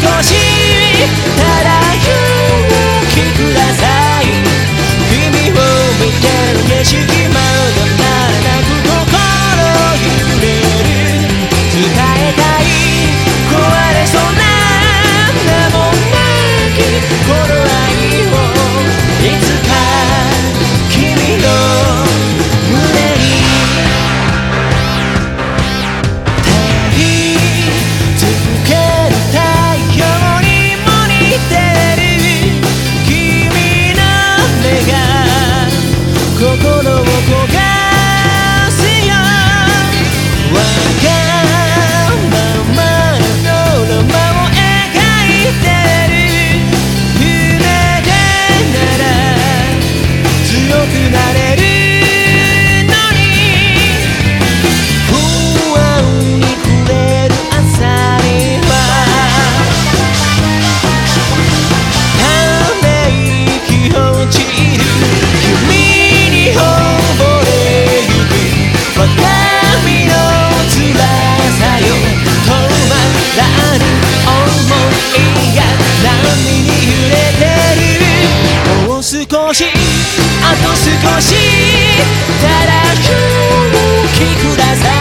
少しただ少しあと少しただ空気ください。